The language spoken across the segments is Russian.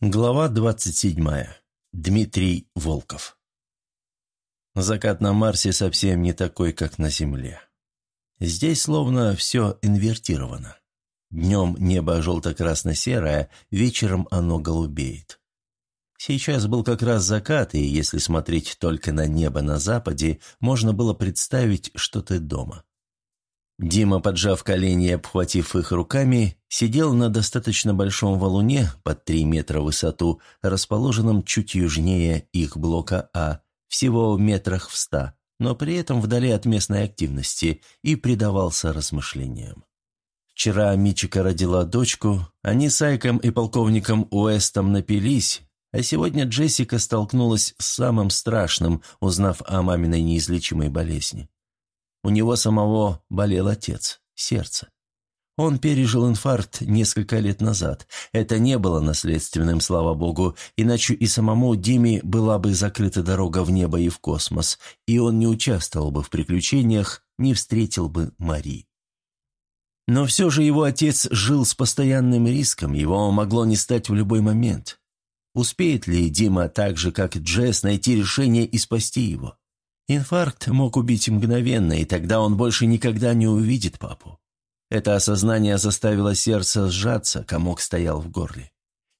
Глава 27. Дмитрий Волков. Закат на Марсе совсем не такой, как на Земле. Здесь словно все инвертировано. Днем небо желто-красно-серое, вечером оно голубеет. Сейчас был как раз закат, и если смотреть только на небо на западе, можно было представить, что ты дома. Дима, поджав колени и обхватив их руками, сидел на достаточно большом валуне под три метра в высоту, расположенном чуть южнее их блока А, всего в метрах в ста, но при этом вдали от местной активности, и предавался размышлениям. Вчера Мичика родила дочку, они с Айком и полковником Уэстом напились, а сегодня Джессика столкнулась с самым страшным, узнав о маминой неизлечимой болезни. У него самого болел отец, сердце. Он пережил инфаркт несколько лет назад. Это не было наследственным, слава богу, иначе и самому Диме была бы закрыта дорога в небо и в космос, и он не участвовал бы в приключениях, не встретил бы Мари. Но все же его отец жил с постоянным риском, его могло не стать в любой момент. Успеет ли Дима так же, как Джесс, найти решение и спасти его? Инфаркт мог убить мгновенно, и тогда он больше никогда не увидит папу. Это осознание заставило сердце сжаться, комок стоял в горле.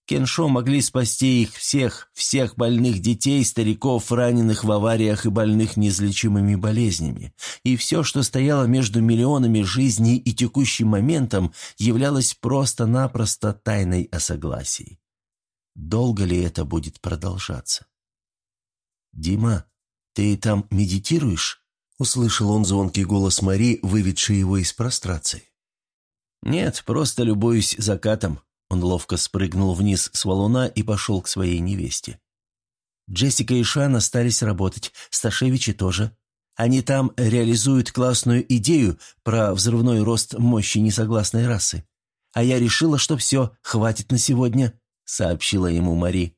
Кеншо могли спасти их всех, всех больных детей, стариков, раненых в авариях и больных неизлечимыми болезнями. И все, что стояло между миллионами жизней и текущим моментом, являлось просто-напросто тайной о согласии. Долго ли это будет продолжаться? «Дима», «Ты там медитируешь?» — услышал он звонкий голос Мари, выведший его из прострации. «Нет, просто любуюсь закатом». Он ловко спрыгнул вниз с валуна и пошел к своей невесте. Джессика и Шан остались работать, Сташевичи тоже. Они там реализуют классную идею про взрывной рост мощи несогласной расы. А я решила, что все, хватит на сегодня», — сообщила ему Мари.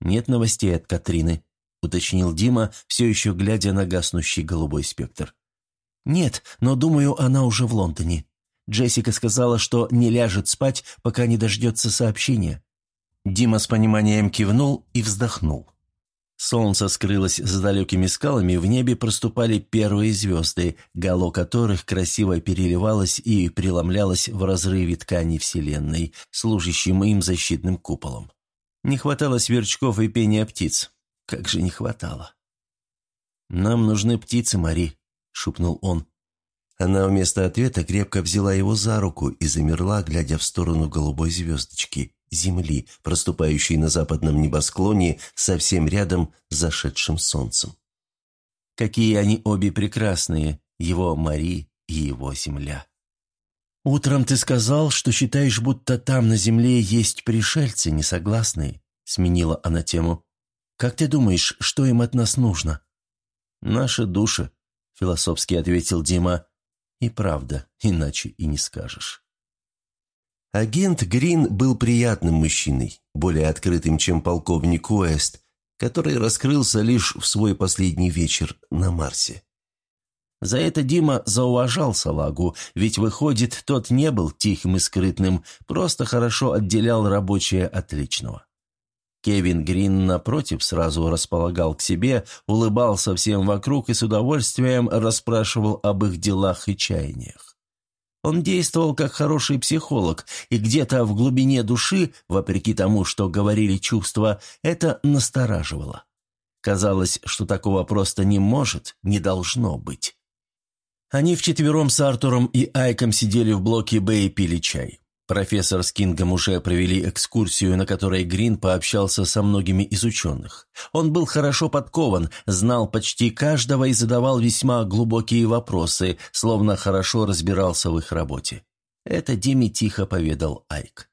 «Нет новостей от Катрины», уточнил Дима, все еще глядя на гаснущий голубой спектр. «Нет, но, думаю, она уже в Лондоне. Джессика сказала, что не ляжет спать, пока не дождется сообщения». Дима с пониманием кивнул и вздохнул. Солнце скрылось за далекими скалами, в небе проступали первые звезды, гало которых красиво переливалось и преломлялось в разрыве ткани Вселенной, служащим им защитным куполом. Не хватало сверчков и пения птиц, как же не хватало. «Нам нужны птицы, Мари», — шепнул он. Она вместо ответа крепко взяла его за руку и замерла, глядя в сторону голубой звездочки, земли, проступающей на западном небосклоне, совсем рядом с зашедшим солнцем. Какие они обе прекрасные, его Мари и его земля. «Утром ты сказал, что считаешь, будто там на земле есть пришельцы, несогласные», — сменила она тему. Как ты думаешь, что им от нас нужно?» «Наши души», — философски ответил Дима. «И правда, иначе и не скажешь». Агент Грин был приятным мужчиной, более открытым, чем полковник Уэст, который раскрылся лишь в свой последний вечер на Марсе. За это Дима зауважал салагу, ведь, выходит, тот не был тихим и скрытным, просто хорошо отделял рабочее от личного. Кевин Грин, напротив, сразу располагал к себе, улыбался всем вокруг и с удовольствием расспрашивал об их делах и чаяниях. Он действовал как хороший психолог, и где-то в глубине души, вопреки тому, что говорили чувства, это настораживало. Казалось, что такого просто не может, не должно быть. Они вчетвером с Артуром и Айком сидели в блоке Б и пили чай. Профессор с Кингом уже провели экскурсию, на которой Грин пообщался со многими из ученых. Он был хорошо подкован, знал почти каждого и задавал весьма глубокие вопросы, словно хорошо разбирался в их работе. Это Диме тихо поведал Айк.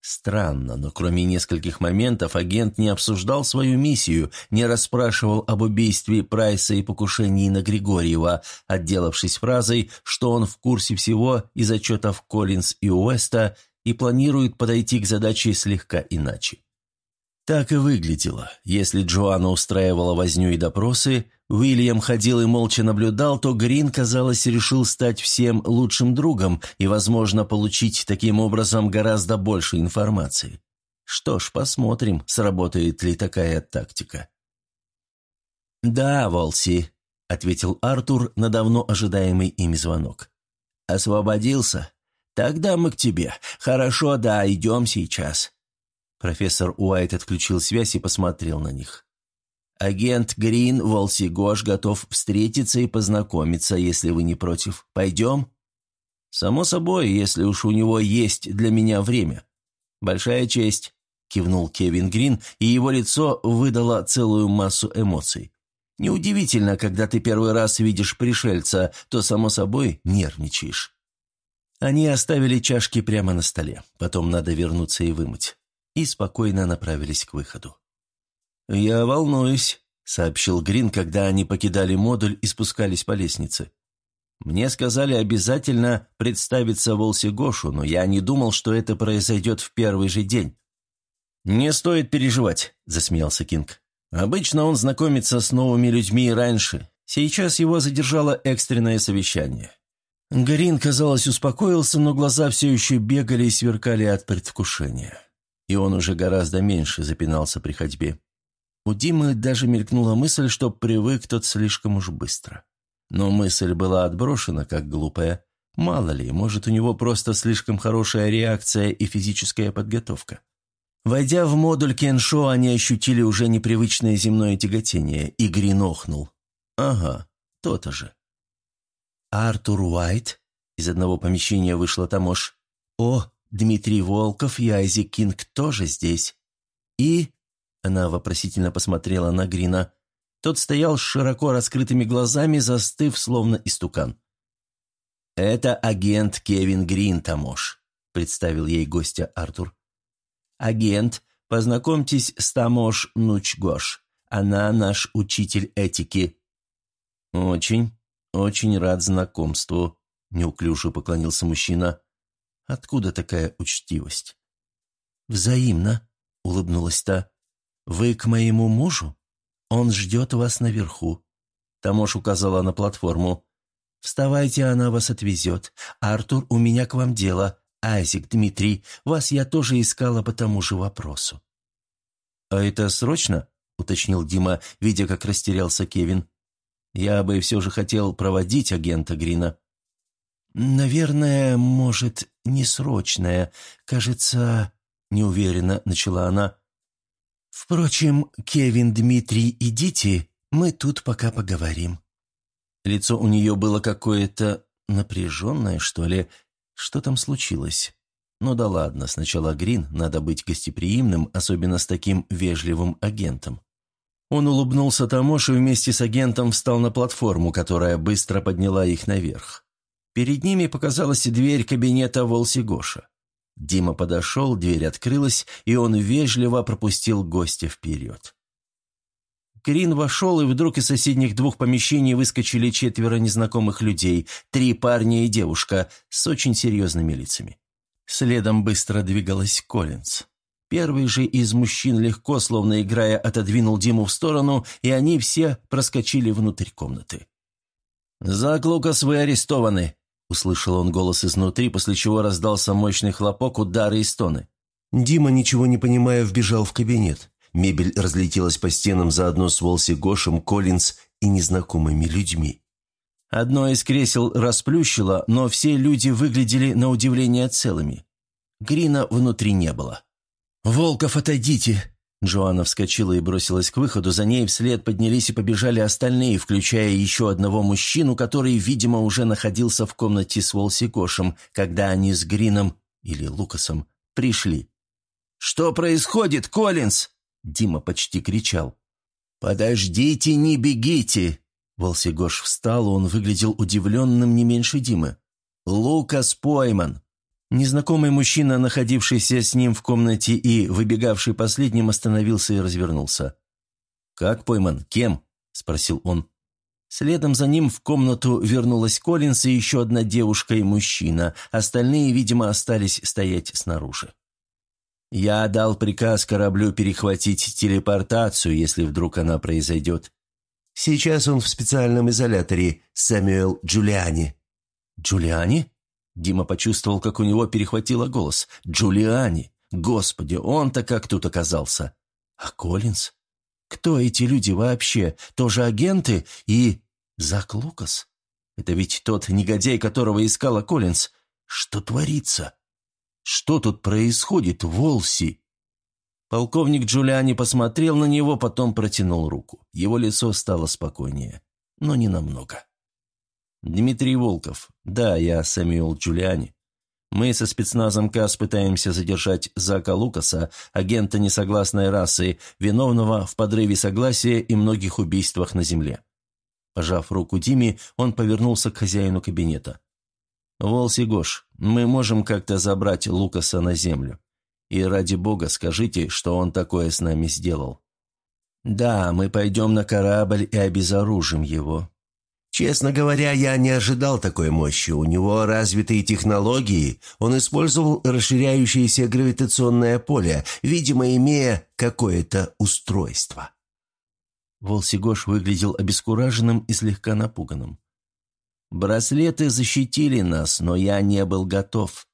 Странно, но кроме нескольких моментов агент не обсуждал свою миссию, не расспрашивал об убийстве Прайса и покушении на Григорьева, отделавшись фразой, что он в курсе всего из отчетов Коллинз и Уэста и планирует подойти к задаче слегка иначе. Так и выглядело. Если Джоанна устраивала возню и допросы, Уильям ходил и молча наблюдал, то Грин, казалось, решил стать всем лучшим другом и, возможно, получить таким образом гораздо больше информации. Что ж, посмотрим, сработает ли такая тактика. «Да, Волси», — ответил Артур на давно ожидаемый ими звонок. «Освободился? Тогда мы к тебе. Хорошо, да, идем сейчас». Профессор Уайт отключил связь и посмотрел на них. «Агент Грин, Волси Гош готов встретиться и познакомиться, если вы не против. Пойдем?» «Само собой, если уж у него есть для меня время. Большая честь», — кивнул Кевин Грин, и его лицо выдало целую массу эмоций. «Неудивительно, когда ты первый раз видишь пришельца, то, само собой, нервничаешь». Они оставили чашки прямо на столе, потом надо вернуться и вымыть, и спокойно направились к выходу. «Я волнуюсь», — сообщил Грин, когда они покидали модуль и спускались по лестнице. «Мне сказали обязательно представиться Волси Гошу, но я не думал, что это произойдет в первый же день». «Не стоит переживать», — засмеялся Кинг. «Обычно он знакомится с новыми людьми раньше. Сейчас его задержало экстренное совещание». Грин, казалось, успокоился, но глаза все еще бегали и сверкали от предвкушения. И он уже гораздо меньше запинался при ходьбе. У Димы даже мелькнула мысль, что привык тот слишком уж быстро. Но мысль была отброшена, как глупая. Мало ли, может, у него просто слишком хорошая реакция и физическая подготовка. Войдя в модуль Кеншо, они ощутили уже непривычное земное тяготение, и Грин охнул. «Ага, то-то же». «Артур Уайт?» Из одного помещения вышла Тамош. «О, Дмитрий Волков и Айзек Кинг тоже здесь. И она вопросительно посмотрела на Грина. Тот стоял с широко раскрытыми глазами, застыв, словно истукан. «Это агент Кевин Грин, Тамош», — представил ей гостя Артур. «Агент, познакомьтесь с Тамош Нучгош. Она наш учитель этики». «Очень, очень рад знакомству», — неуклюже поклонился мужчина. «Откуда такая учтивость?» «Взаимно», — улыбнулась та. «Вы к моему мужу? Он ждет вас наверху». Тамош указала на платформу. «Вставайте, она вас отвезет. Артур, у меня к вам дело. Айзек, Дмитрий, вас я тоже искала по тому же вопросу». «А это срочно?» — уточнил Дима, видя, как растерялся Кевин. «Я бы все же хотел проводить агента Грина». «Наверное, может, не срочное. Кажется...» — неуверенно начала она. «Впрочем, Кевин, Дмитрий, идите, мы тут пока поговорим». Лицо у нее было какое-то напряженное, что ли. Что там случилось? Ну да ладно, сначала Грин, надо быть гостеприимным, особенно с таким вежливым агентом. Он улыбнулся Тамош и вместе с агентом встал на платформу, которая быстро подняла их наверх. Перед ними показалась дверь кабинета Волси Гоша. Дима подошел, дверь открылась, и он вежливо пропустил гостя вперед. Крин вошел, и вдруг из соседних двух помещений выскочили четверо незнакомых людей, три парня и девушка с очень серьезными лицами. Следом быстро двигалась Коллинз. Первый же из мужчин легко, словно играя, отодвинул Диму в сторону, и они все проскочили внутрь комнаты. «Зак Лукас, вы арестованы!» Услышал он голос изнутри, после чего раздался мощный хлопок, удары и стоны. Дима, ничего не понимая, вбежал в кабинет. Мебель разлетелась по стенам заодно с Волси Гошем, Коллинз и незнакомыми людьми. Одно из кресел расплющило, но все люди выглядели на удивление целыми. Грина внутри не было. «Волков, отойдите!» Джоанна вскочила и бросилась к выходу, за ней вслед поднялись и побежали остальные, включая еще одного мужчину, который, видимо, уже находился в комнате с Волси Гошем, когда они с Грином или Лукасом пришли. «Что происходит, Коллинз?» Дима почти кричал. «Подождите, не бегите!» Волси Гош встал, он выглядел удивленным не меньше Димы. «Лукас пойман!» Незнакомый мужчина, находившийся с ним в комнате и выбегавший последним, остановился и развернулся. «Как пойман? Кем?» – спросил он. Следом за ним в комнату вернулась Коллинс и еще одна девушка и мужчина. Остальные, видимо, остались стоять снаружи. «Я дал приказ кораблю перехватить телепортацию, если вдруг она произойдет. Сейчас он в специальном изоляторе, Сэмюэл Джулиани». «Джулиани?» Дима почувствовал, как у него перехватило голос. «Джулиани! Господи, он-то как тут оказался? А Коллинз? Кто эти люди вообще? Тоже агенты? И... Зак Лукас? Это ведь тот негодяй, которого искала Коллинз. Что творится? Что тут происходит, Волси?» Полковник Джулиани посмотрел на него, потом протянул руку. Его лицо стало спокойнее, но не намного. «Дмитрий Волков. Да, я Сэмюэл Джулиани. Мы со спецназом КАС пытаемся задержать Зака Лукаса, агента несогласной расы, виновного в подрыве согласия и многих убийствах на Земле». Пожав руку Диме, он повернулся к хозяину кабинета. «Волси Гош, мы можем как-то забрать Лукаса на Землю. И ради бога скажите, что он такое с нами сделал. Да, мы пойдем на корабль и обезоружим его. Честно говоря, я не ожидал такой мощи. У него развитые технологии. Он использовал расширяющееся гравитационное поле, видимо, имея какое-то устройство. Волсигош выглядел обескураженным и слегка напуганным. «Браслеты защитили нас, но я не был готов.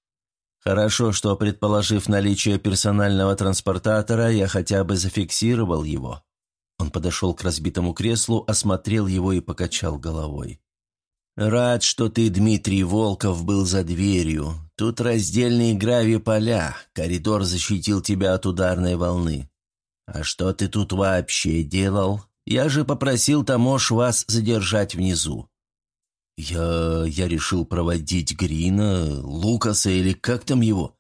Хорошо, что, предположив наличие персонального транспортатора, я хотя бы зафиксировал его. Он подошел к разбитому креслу, осмотрел его и покачал головой. «Рад, что ты, Дмитрий Волков, был за дверью. Тут раздельные грави-поля, коридор защитил тебя от ударной волны. А что ты тут вообще делал? Я же попросил Тамош вас задержать внизу. «Я... я решил проводить Грина, Лукаса или как там его.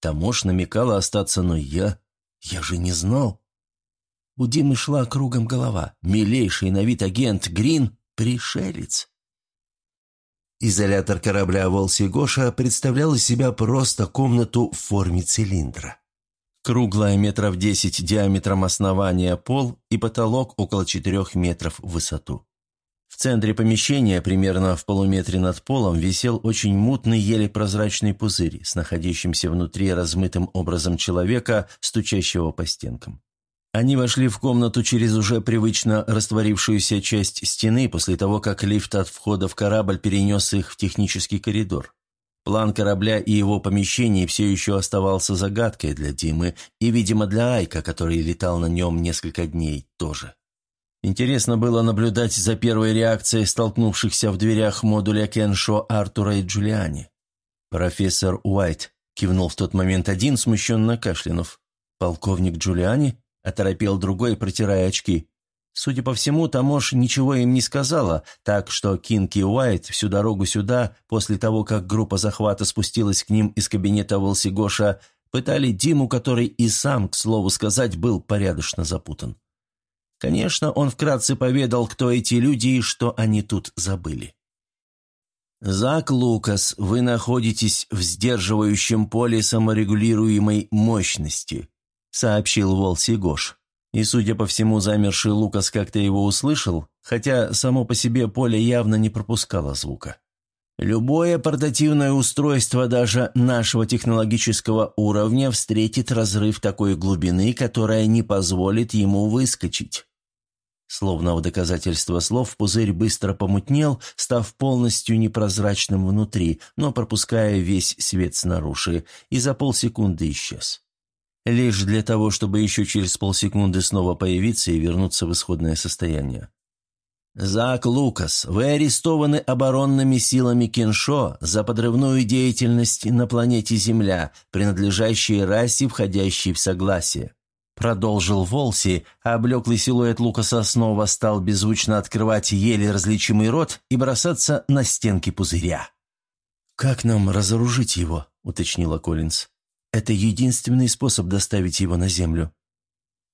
Тамош намекала остаться, но я... я же не знал». У Димы шла кругом голова. Милейший на вид агент Грин — пришелец. Изолятор корабля «Волси Гоша» представлял из себя просто комнату в форме цилиндра. Круглая метров десять диаметром основания пол и потолок около четырех метров в высоту. В центре помещения, примерно в полуметре над полом, висел очень мутный, еле прозрачный пузырь с находящимся внутри размытым образом человека, стучащего по стенкам. Они вошли в комнату через уже привычно растворившуюся часть стены после того, как лифт от входа в корабль перенес их в технический коридор. План корабля и его помещений все еще оставался загадкой для Димы и, видимо, для Айка, который летал на нем несколько дней, тоже. Интересно было наблюдать за первой реакцией столкнувшихся в дверях модуля Кеншо Артура и Джулиани. «Профессор Уайт», — кивнул в тот момент один, смущенно кашлянув. «Полковник Джулиани?» — оторопел другой, протирая очки. Судя по всему, Тамош ничего им не сказала, так что Кинг и Уайт всю дорогу сюда, после того, как группа захвата спустилась к ним из кабинета Волсигоша, пытали Диму, который и сам, к слову сказать, был порядочно запутан. Конечно, он вкратце поведал, кто эти люди и что они тут забыли. «Зак Лукас, вы находитесь в сдерживающем поле саморегулируемой мощности», сообщил Волси Гош. И, судя по всему, замерший Лукас как-то его услышал, хотя само по себе поле явно не пропускало звука. Любое портативное устройство даже нашего технологического уровня встретит разрыв такой глубины, которая не позволит ему выскочить. Словно в доказательство слов, пузырь быстро помутнел, став полностью непрозрачным внутри, но пропуская весь свет снаружи, и за полсекунды исчез. Лишь для того, чтобы еще через полсекунды снова появиться и вернуться в исходное состояние. «Зак Лукас, вы арестованы оборонными силами Кеншо за подрывную деятельность на планете Земля, принадлежащей расе, входящей в согласие. Продолжил Волси, а облеклый силуэт Лукаса снова стал беззвучно открывать еле различимый рот и бросаться на стенки пузыря. «Как нам разоружить его?» — уточнила Коллинз. «Это единственный способ доставить его на землю».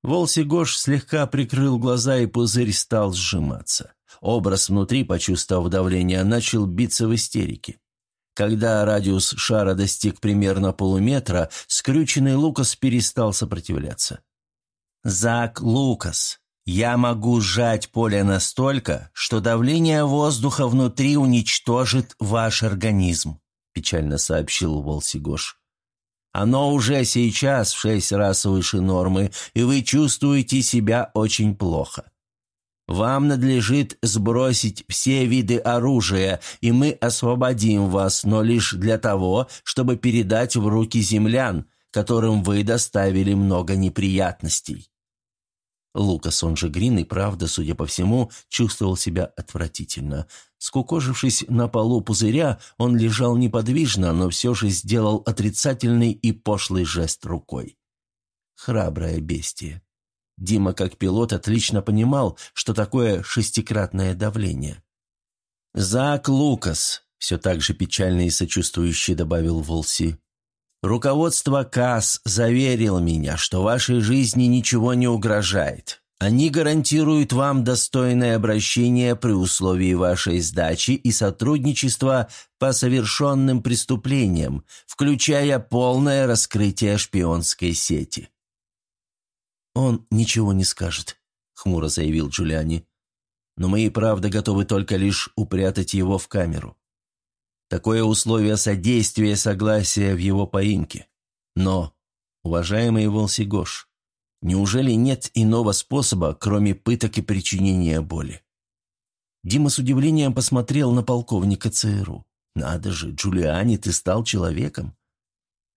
Волси Гош слегка прикрыл глаза, и пузырь стал сжиматься. Образ внутри, почувствовав давление, начал биться в истерике. Когда радиус шара достиг примерно полуметра, скрюченный Лукас перестал сопротивляться. «Зак Лукас, я могу сжать поле настолько, что давление воздуха внутри уничтожит ваш организм», печально сообщил Волсигош. «Оно уже сейчас в шесть раз выше нормы, и вы чувствуете себя очень плохо. Вам надлежит сбросить все виды оружия, и мы освободим вас, но лишь для того, чтобы передать в руки землян, которым вы доставили много неприятностей». Лукас, он же Грин, и правда, судя по всему, чувствовал себя отвратительно. Скукожившись на полу пузыря, он лежал неподвижно, но все же сделал отрицательный и пошлый жест рукой. Храброе бестие. Дима, как пилот, отлично понимал, что такое шестикратное давление. «Зак Лукас», — все так же печально и сочувствующе добавил Волси, Руководство КАС заверило меня, что вашей жизни ничего не угрожает. Они гарантируют вам достойное обращение при условии вашей сдачи и сотрудничества по совершенным преступлениям, включая полное раскрытие шпионской сети». «Он ничего не скажет», — хмуро заявил Джулиани. «Но мы и правда готовы только лишь упрятать его в камеру. Такое условие содействия согласия в его поимке. Но, уважаемый Волсигош, неужели нет иного способа, кроме пыток и причинения боли? Дима с удивлением посмотрел на полковника ЦРУ. «Надо же, Джулиани, ты стал человеком.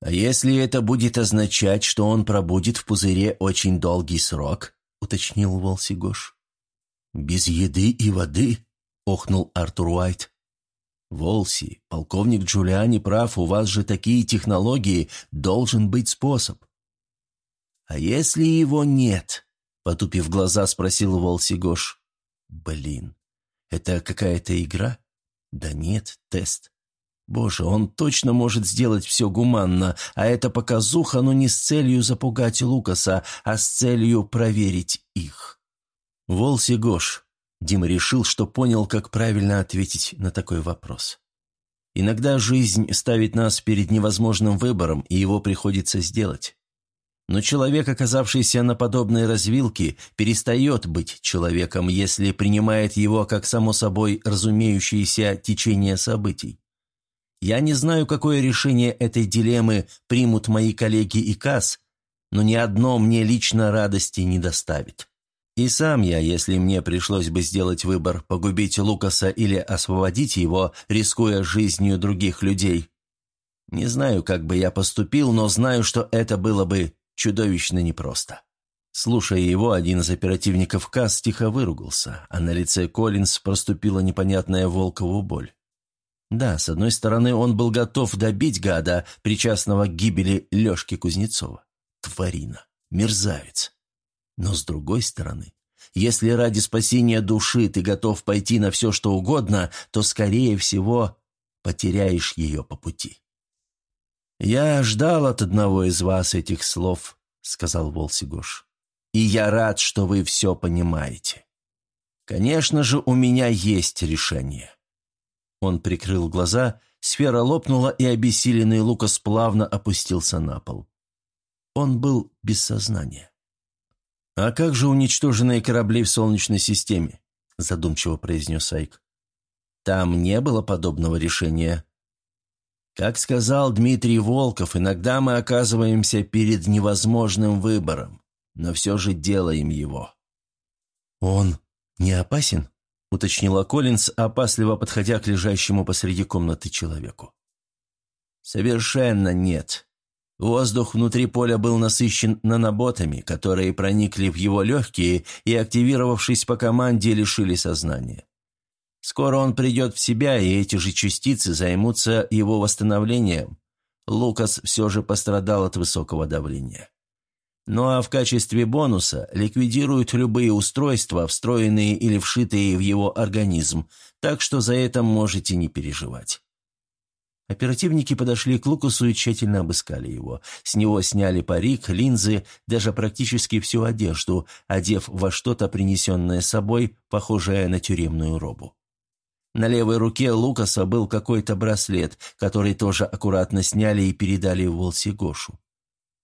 А если это будет означать, что он пробудет в пузыре очень долгий срок?» — уточнил Волсигош. «Без еды и воды?» — охнул Артур Уайт. «Волси, полковник Джулиани прав, у вас же такие технологии, должен быть способ». «А если его нет?» — потупив глаза, спросил Волси Гош. «Блин, это какая-то игра?» «Да нет, тест. Боже, он точно может сделать все гуманно, а это показуха, но не с целью запугать Лукаса, а с целью проверить их». «Волси Гош, Дима решил, что понял, как правильно ответить на такой вопрос. Иногда жизнь ставит нас перед невозможным выбором, и его приходится сделать. Но человек, оказавшийся на подобной развилке, перестает быть человеком, если принимает его как само собой разумеющееся течение событий. Я не знаю, какое решение этой дилеммы примут мои коллеги и КАС, но ни одно мне лично радости не доставит. И сам я, если мне пришлось бы сделать выбор, погубить Лукаса или освободить его, рискуя жизнью других людей. Не знаю, как бы я поступил, но знаю, что это было бы чудовищно непросто. Слушая его, один из оперативников КАС тихо выругался, а на лице Коллинз проступила непонятная волкову боль. Да, с одной стороны, он был готов добить гада, причастного к гибели Лешки Кузнецова. Тварина, мерзавец. Но с другой стороны, если ради спасения души ты готов пойти на все, что угодно, то, скорее всего, потеряешь ее по пути. «Я ждал от одного из вас этих слов», — сказал Волсигош. «И я рад, что вы все понимаете. Конечно же, у меня есть решение». Он прикрыл глаза, сфера лопнула, и обессиленный Лукас плавно опустился на пол. Он был без сознания. «А как же уничтоженные корабли в Солнечной системе?» – задумчиво произнес Айк. «Там не было подобного решения». Как сказал Дмитрий Волков, иногда мы оказываемся перед невозможным выбором, но все же делаем его. «Он не опасен?» – уточнила Коллинз, опасливо подходя к лежащему посреди комнаты человеку. «Совершенно нет. Воздух внутри поля был насыщен наноботами, которые проникли в его легкие и, активировавшись по команде, лишили сознания. Скоро он придет в себя, и эти же частицы займутся его восстановлением. Лукас все же пострадал от высокого давления. Ну а в качестве бонуса ликвидируют любые устройства, встроенные или вшитые в его организм, так что за это можете не переживать. Оперативники подошли к Лукасу и тщательно обыскали его. С него сняли парик, линзы, даже практически всю одежду, одев во что-то, принесенное собой, похожее на тюремную робу. На левой руке Лукаса был какой-то браслет, который тоже аккуратно сняли и передали Волси Гошу.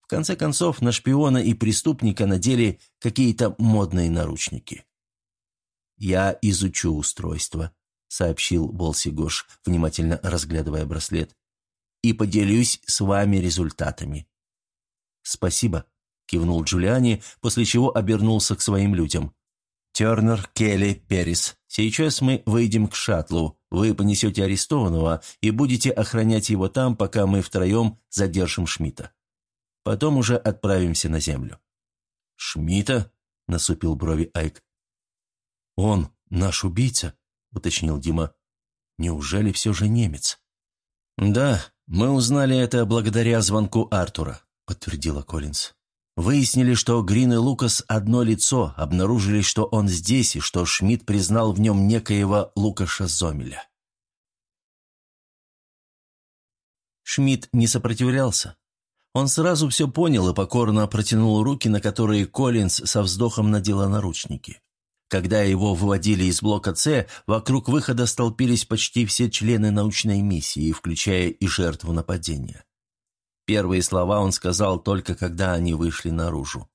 В конце концов, на шпиона и преступника надели какие-то модные наручники. «Я изучу устройство», сообщил Болсигош, внимательно разглядывая браслет. «И поделюсь с вами результатами». «Спасибо», — кивнул Джулиани, после чего обернулся к своим людям. «Тернер, Келли, Перрис, сейчас мы выйдем к шаттлу. Вы понесете арестованного и будете охранять его там, пока мы втроем задержим Шмидта. Потом уже отправимся на землю». «Шмита?» — насупил брови Айк. «Он наш убийца?» — уточнил Дима. «Неужели все же немец?» «Да, мы узнали это благодаря звонку Артура», — подтвердила Коллинз. Выяснили, что Грин и Лукас одно лицо, обнаружили, что он здесь и что Шмидт признал в нем некоего Лукаша Зомеля. Шмидт не сопротивлялся. Он сразу все понял и покорно протянул руки, на которые Коллинз со вздохом надела наручники. Когда его выводили из блока «С», вокруг выхода столпились почти все члены научной миссии, включая и жертву нападения. Первые слова он сказал только, когда они вышли наружу.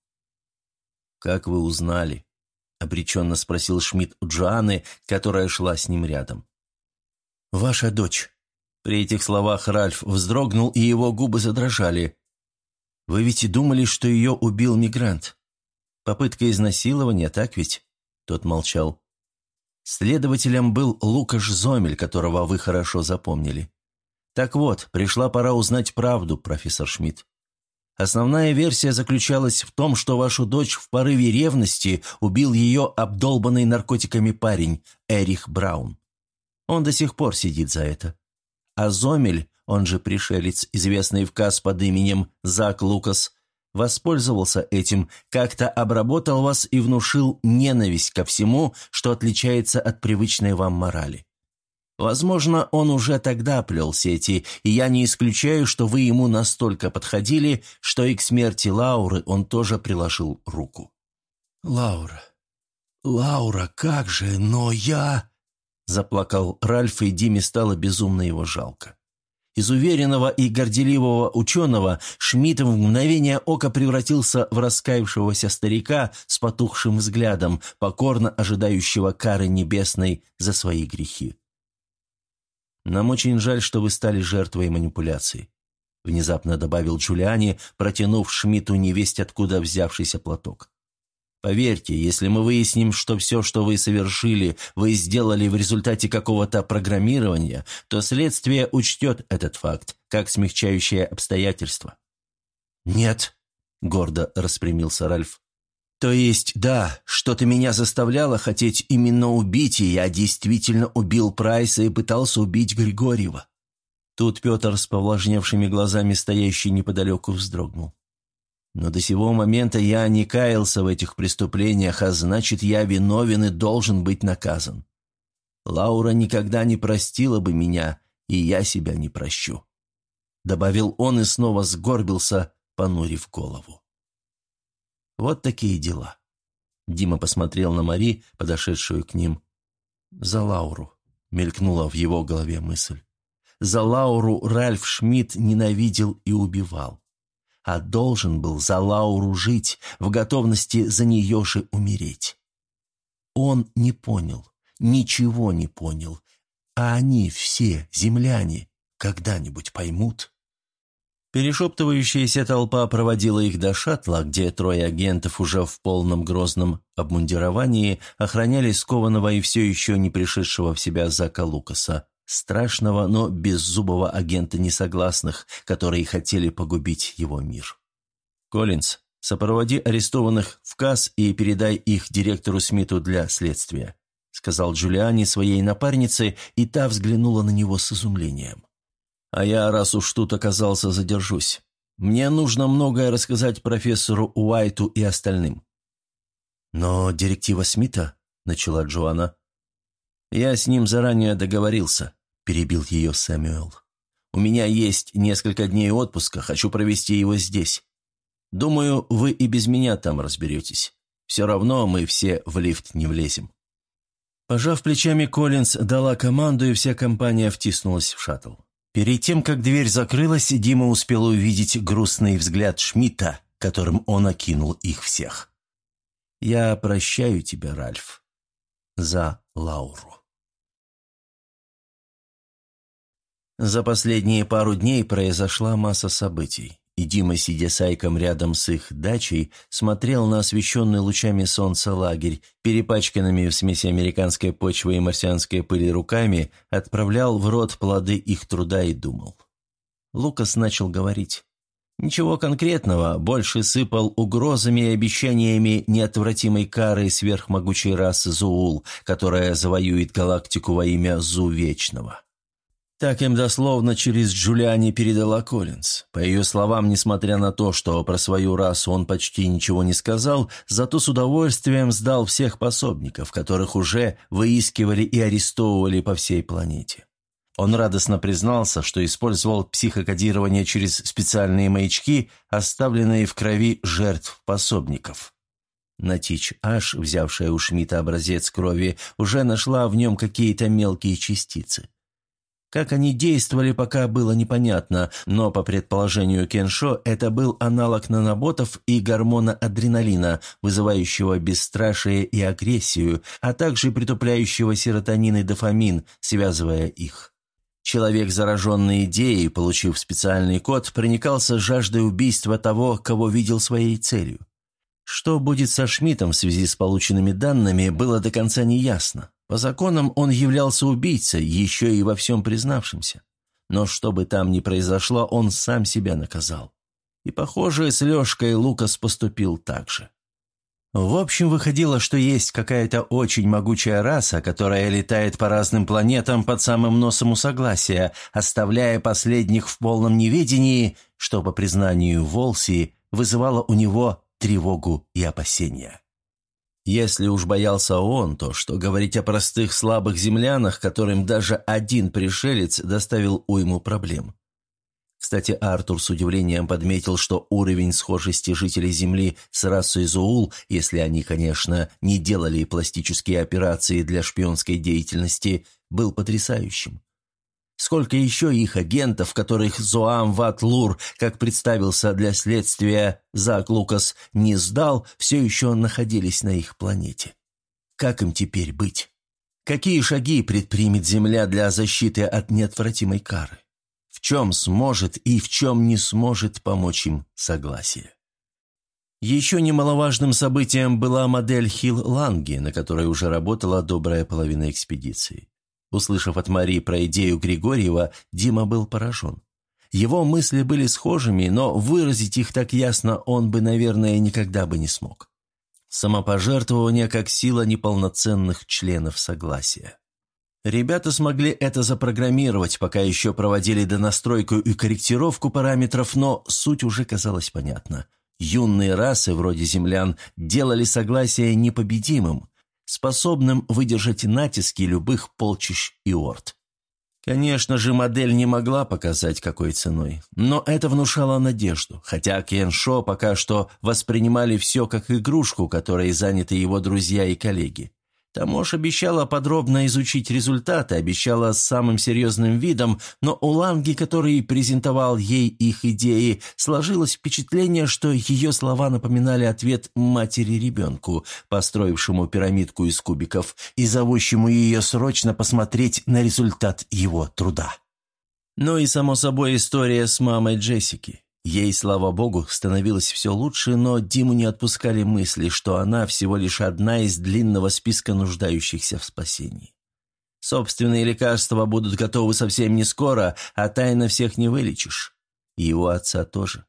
«Как вы узнали?» — обреченно спросил Шмидт у Джоанны, которая шла с ним рядом. «Ваша дочь». При этих словах Ральф вздрогнул, и его губы задрожали. «Вы ведь и думали, что ее убил мигрант. Попытка изнасилования, так ведь?» Тот молчал. Следователем был Лукаш Зомель, которого вы хорошо запомнили. Так вот, пришла пора узнать правду, профессор Шмидт. Основная версия заключалась в том, что вашу дочь в порыве ревности убил ее обдолбанный наркотиками парень Эрих Браун. Он до сих пор сидит за это. А Зомель, он же пришелец, известный в КАС под именем Зак Лукас, воспользовался этим, как-то обработал вас и внушил ненависть ко всему, что отличается от привычной вам морали. Возможно, он уже тогда плел сети, и я не исключаю, что вы ему настолько подходили, что и к смерти Лауры он тоже приложил руку. «Лаура, Лаура, как же, но я...» Заплакал Ральф, и Диме стало безумно его жалко. Из уверенного и горделивого ученого Шмидт в мгновение ока превратился в раскаявшегося старика с потухшим взглядом, покорно ожидающего кары небесной за свои грехи. Нам очень жаль, что вы стали жертвой манипуляций», — внезапно добавил Джулиани, протянув Шмидту невесть откуда взявшийся платок. «Поверьте, если мы выясним, что все, что вы совершили, вы сделали в результате какого-то программирования, то следствие учтет этот факт, как смягчающее обстоятельство». «Нет», — гордо распрямился Ральф. «То есть, да, что-то меня заставляло хотеть именно убить, и я действительно убил Прайса и пытался убить Григорьева». Тут Петр с повлажневшими глазами, стоящий неподалеку, вздрогнул. «Но до сего момента я не каялся в этих преступлениях, а значит, я виновен и должен быть наказан. Лаура никогда не простила бы меня, и я себя не прощу», — добавил он и снова сгорбился, понурив голову. Вот такие дела. Дима посмотрел на Мари, подошедшую к ним. «За Лауру», — мелькнула в его голове мысль. «За Лауру Ральф Шмидт ненавидел и убивал. А должен был за Лауру жить, в готовности за нее же умереть. Он не понял, ничего не понял, а они все, земляне, когда-нибудь поймут». Перешептывающаяся толпа проводила их до шаттла, где трое агентов уже в полном грозном обмундировании охраняли скованного и все еще не пришедшего в себя Зака Лукаса, страшного, но беззубого агента несогласных, которые хотели погубить его мир. «Коллинз, сопроводи арестованных в КАС и передай их директору Смиту для следствия», сказал Джулиани своей напарнице, и та взглянула на него с изумлением. А я, раз уж тут оказался, задержусь. Мне нужно многое рассказать профессору Уайту и остальным». «Но директива Смита?» — начала Джоанна. «Я с ним заранее договорился», — перебил ее Сэмюэл. «У меня есть несколько дней отпуска, хочу провести его здесь. Думаю, вы и без меня там разберетесь. Все равно мы все в лифт не влезем». Пожав плечами, Коллинз дала команду, и вся компания втиснулась в шаттл. Перед тем, как дверь закрылась, Дима успел увидеть грустный взгляд Шмидта, которым он окинул их всех. «Я прощаю тебя, Ральф, за Лауру». За последние пару дней произошла масса событий и Дима, сидя с Айком рядом с их дачей, смотрел на освещенный лучами солнца лагерь, перепачканными в смеси американской почвы и марсианской пыли руками, отправлял в рот плоды их труда и думал. Лукас начал говорить. Ничего конкретного, больше сыпал угрозами и обещаниями неотвратимой кары сверхмогучей расы Зуул, которая завоюет галактику во имя Зу Вечного. Так им дословно через Джулиани передала Коллинз. По ее словам, несмотря на то, что про свою расу он почти ничего не сказал, зато с удовольствием сдал всех пособников, которых уже выискивали и арестовывали по всей планете. Он радостно признался, что использовал психокодирование через специальные маячки, оставленные в крови жертв пособников. Натич Аш, взявшая у Шмидта образец крови, уже нашла в нем какие-то мелкие частицы. Как они действовали, пока было непонятно, но, по предположению Кеншо, это был аналог наноботов и гормона адреналина, вызывающего бесстрашие и агрессию, а также притупляющего серотонин и дофамин, связывая их. Человек, зараженный идеей, получив специальный код, проникался жаждой убийства того, кого видел своей целью. Что будет со Шмидтом в связи с полученными данными, было до конца неясно. По законам он являлся убийцей, еще и во всем признавшимся. Но что бы там ни произошло, он сам себя наказал. И, похоже, с Лешкой Лукас поступил так же. В общем, выходило, что есть какая-то очень могучая раса, которая летает по разным планетам под самым носом у согласия, оставляя последних в полном неведении, что, по признанию Волси, вызывало у него тревогу и опасения. Если уж боялся он, то что говорить о простых слабых землянах, которым даже один пришелец доставил уйму проблем. Кстати, Артур с удивлением подметил, что уровень схожести жителей Земли с расой Зоул, если они, конечно, не делали пластические операции для шпионской деятельности, был потрясающим. Сколько еще их агентов, которых Зоам Ватлур, как представился для следствия Зак Лукас, не сдал, все еще находились на их планете. Как им теперь быть? Какие шаги предпримет Земля для защиты от неотвратимой кары? В чем сможет и в чем не сможет помочь им согласие? Еще немаловажным событием была модель Хилл Ланги, на которой уже работала добрая половина экспедиции. Услышав от Марии про идею Григорьева, Дима был поражен. Его мысли были схожими, но выразить их так ясно он бы, наверное, никогда бы не смог. Самопожертвование как сила неполноценных членов согласия. Ребята смогли это запрограммировать, пока еще проводили донастройку и корректировку параметров, но суть уже казалась понятна. Юные расы, вроде землян, делали согласие непобедимым, способным выдержать натиски любых полчищ и орд. Конечно же, модель не могла показать, какой ценой, но это внушало надежду, хотя Кен Шо пока что воспринимали все как игрушку, которой заняты его друзья и коллеги. Тамош обещала подробно изучить результаты, обещала с самым серьезным видом, но у Ланги, который презентовал ей их идеи, сложилось впечатление, что ее слова напоминали ответ матери ребенку, построившему пирамидку из кубиков и зовущему ее срочно посмотреть на результат его труда. Ну и, само собой, история с мамой Джессики. Ей, слава богу, становилось все лучше, но Диму не отпускали мысли, что она всего лишь одна из длинного списка нуждающихся в спасении. Собственные лекарства будут готовы совсем не скоро, а тайно всех не вылечишь. И его отца тоже.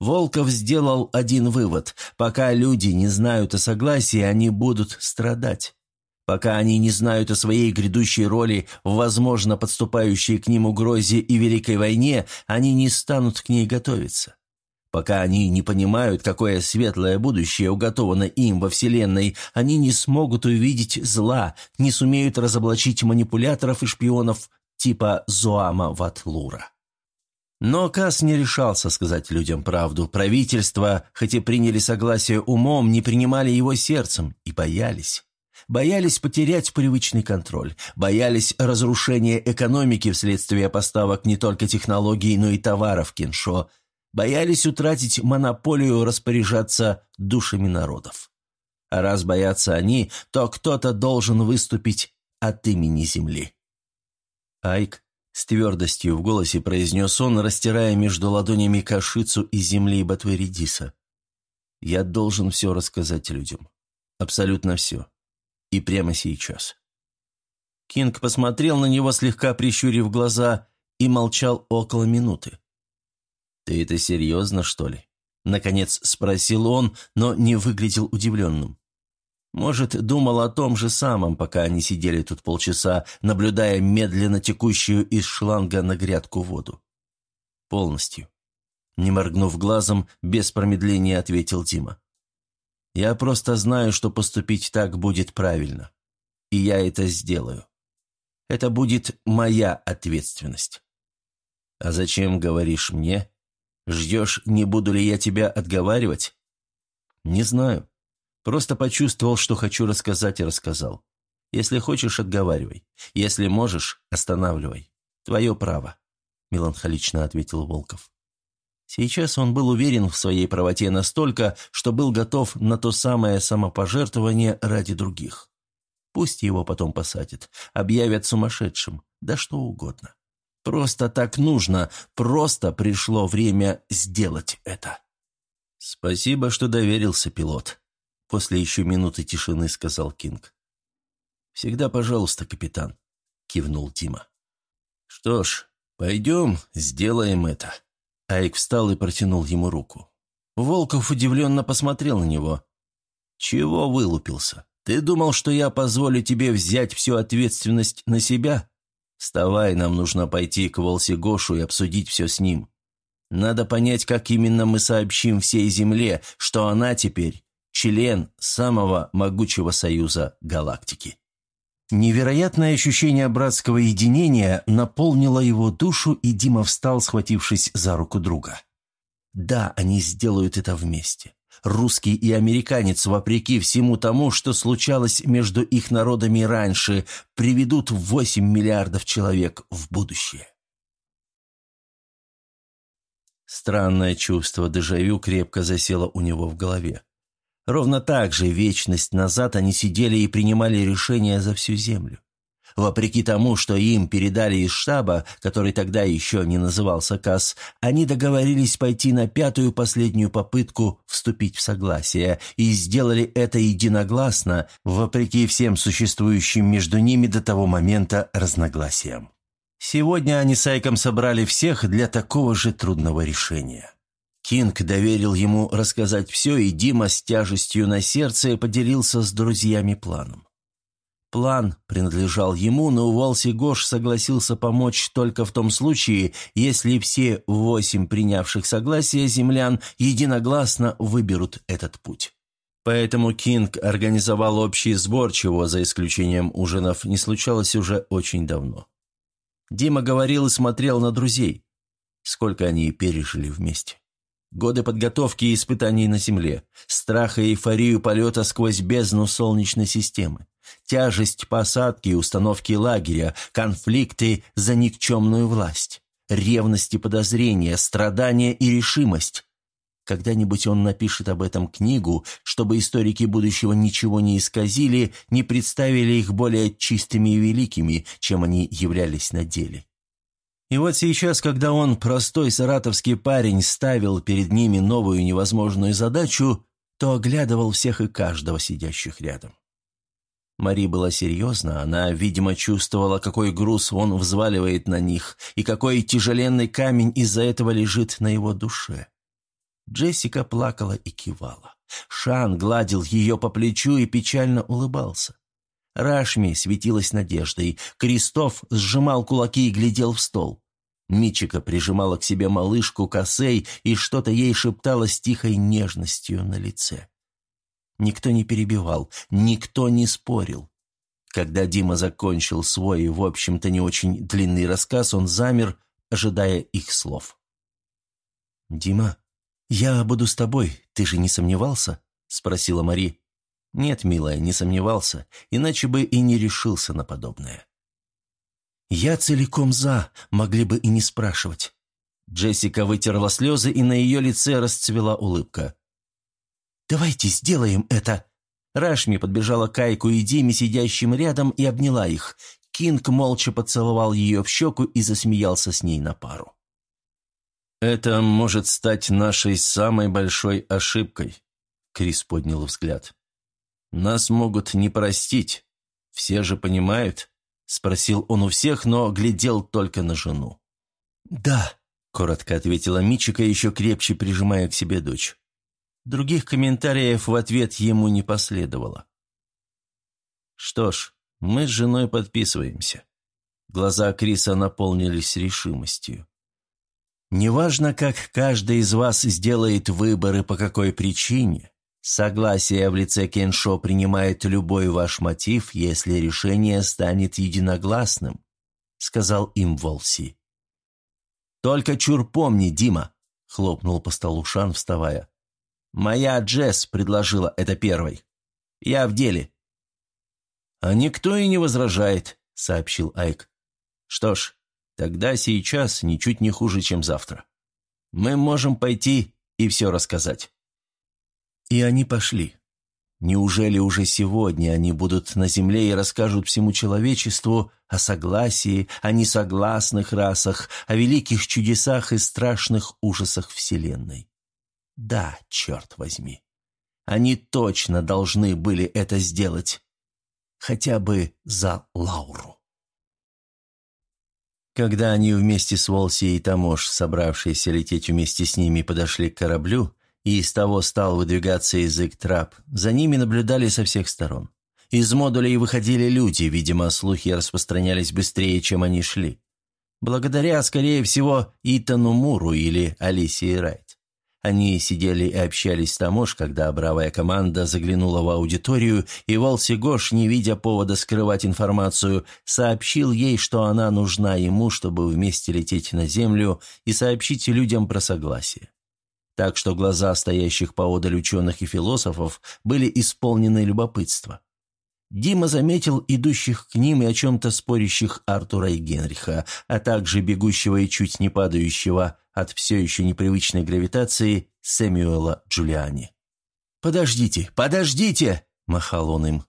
Волков сделал один вывод. Пока люди не знают о согласии, они будут страдать. Пока они не знают о своей грядущей роли в, возможно, подступающей к ним угрозе и Великой войне, они не станут к ней готовиться. Пока они не понимают, какое светлое будущее уготовано им во Вселенной, они не смогут увидеть зла, не сумеют разоблачить манипуляторов и шпионов типа Зоама Ватлура. Но Кас не решался сказать людям правду. Правительство, хоть и приняли согласие умом, не принимали его сердцем и боялись. Боялись потерять привычный контроль, боялись разрушения экономики вследствие поставок не только технологий, но и товаров Киншо, боялись утратить монополию распоряжаться душами народов. А раз боятся они, то кто-то должен выступить от имени Земли. Айк с твердостью в голосе произнес он, растирая между ладонями кашицу из земли Батверидиса. «Я должен все рассказать людям. Абсолютно все. И прямо сейчас. Кинг посмотрел на него, слегка прищурив глаза, и молчал около минуты. «Ты это серьезно, что ли?» Наконец спросил он, но не выглядел удивленным. Может, думал о том же самом, пока они сидели тут полчаса, наблюдая медленно текущую из шланга на грядку воду. Полностью. Не моргнув глазом, без промедления ответил Дима. «Я просто знаю, что поступить так будет правильно. И я это сделаю. Это будет моя ответственность». «А зачем говоришь мне? Ждешь, не буду ли я тебя отговаривать?» «Не знаю. Просто почувствовал, что хочу рассказать и рассказал. Если хочешь, отговаривай. Если можешь, останавливай. Твое право», — меланхолично ответил Волков. Сейчас он был уверен в своей правоте настолько, что был готов на то самое самопожертвование ради других. Пусть его потом посадят, объявят сумасшедшим, да что угодно. Просто так нужно, просто пришло время сделать это. «Спасибо, что доверился, пилот», После еще минуты тишины сказал Кинг. «Всегда пожалуйста, капитан», — кивнул Тима. «Что ж, пойдем, сделаем это». Айк встал и протянул ему руку. Волков удивленно посмотрел на него. «Чего вылупился? Ты думал, что я позволю тебе взять всю ответственность на себя? Вставай, нам нужно пойти к Волсе Гошу и обсудить все с ним. Надо понять, как именно мы сообщим всей Земле, что она теперь член самого могучего союза галактики. Невероятное ощущение братского единения наполнило его душу, и Дима встал, схватившись за руку друга. Да, они сделают это вместе. Русский и американец, вопреки всему тому, что случалось между их народами раньше, приведут 8 миллиардов человек в будущее. Странное чувство дежавю крепко засело у него в голове. Ровно так же вечность назад они сидели и принимали решения за всю землю. Вопреки тому, что им передали из штаба, который тогда еще не назывался КАС, они договорились пойти на пятую последнюю попытку вступить в согласие и сделали это единогласно, вопреки всем существующим между ними до того момента разногласиям. Сегодня они с Айком собрали всех для такого же трудного решения. Кинг доверил ему рассказать все, и Дима с тяжестью на сердце поделился с друзьями планом. План принадлежал ему, но Уолси Гош согласился помочь только в том случае, если все восемь принявших согласие землян единогласно выберут этот путь. Поэтому Кинг организовал общий сбор, чего, за исключением ужинов, не случалось уже очень давно. Дима говорил и смотрел на друзей. Сколько они пережили вместе. Годы подготовки и испытаний на Земле, страх и эйфорию полета сквозь бездну Солнечной системы, тяжесть посадки и установки лагеря, конфликты за никчемную власть, ревность и подозрения, страдания и решимость. Когда-нибудь он напишет об этом книгу, чтобы историки будущего ничего не исказили, не представили их более чистыми и великими, чем они являлись на деле. И вот сейчас, когда он, простой саратовский парень, ставил перед ними новую невозможную задачу, то оглядывал всех и каждого сидящих рядом. Мари была серьезна, она, видимо, чувствовала, какой груз он взваливает на них и какой тяжеленный камень из-за этого лежит на его душе. Джессика плакала и кивала. Шан гладил ее по плечу и печально улыбался. Рашми светилась надеждой, Крестов сжимал кулаки и глядел в стол. Мичика прижимала к себе малышку косей и что-то ей шептала с тихой нежностью на лице. Никто не перебивал, никто не спорил. Когда Дима закончил свой, в общем-то, не очень длинный рассказ, он замер, ожидая их слов. «Дима, я буду с тобой, ты же не сомневался?» — спросила Мари. «Нет, милая, не сомневался, иначе бы и не решился на подобное». «Я целиком за, могли бы и не спрашивать». Джессика вытерла слезы, и на ее лице расцвела улыбка. «Давайте сделаем это!» Рашми подбежала к Айку и Диме, сидящим рядом, и обняла их. Кинг молча поцеловал ее в щеку и засмеялся с ней на пару. «Это может стать нашей самой большой ошибкой», — Крис поднял взгляд. «Нас могут не простить. Все же понимают, — спросил он у всех, но глядел только на жену. «Да», – коротко ответила Мичика, еще крепче прижимая к себе дочь. Других комментариев в ответ ему не последовало. «Что ж, мы с женой подписываемся». Глаза Криса наполнились решимостью. «Неважно, как каждый из вас сделает выбор и по какой причине, согласие в лице Кеншо принимает любой ваш мотив, если решение станет единогласным», — сказал им Волси. «Только чур помни, Дима», — хлопнул по столу Шан, вставая. «Моя Джесс предложила это первой. Я в деле». «А никто и не возражает», — сообщил Айк. «Что ж, тогда сейчас ничуть не хуже, чем завтра. Мы можем пойти и все рассказать». И они пошли. Неужели уже сегодня они будут на земле и расскажут всему человечеству о согласии, о несогласных расах, о великих чудесах и страшных ужасах Вселенной? Да, черт возьми. Они точно должны были это сделать. Хотя бы за Лауру. Когда они вместе с Волси и Тамош, собравшиеся лететь вместе с ними, подошли к кораблю, и из того стал выдвигаться язык трап. За ними наблюдали со всех сторон. Из модулей выходили люди, видимо, слухи распространялись быстрее, чем они шли. Благодаря, скорее всего, Итану Муру или Алисии Райт. Они сидели и общались с Тамош, когда бравая команда заглянула в аудиторию, и Волси Гош, не видя повода скрывать информацию, сообщил ей, что она нужна ему, чтобы вместе лететь на Землю и сообщить людям про согласие так что глаза стоящих поодаль ученых и философов были исполнены любопытства. Дима заметил идущих к ним и о чем-то спорящих Артура и Генриха, а также бегущего и чуть не падающего от все еще непривычной гравитации Сэмюэла Джулиани. «Подождите, подождите!» – махал он им.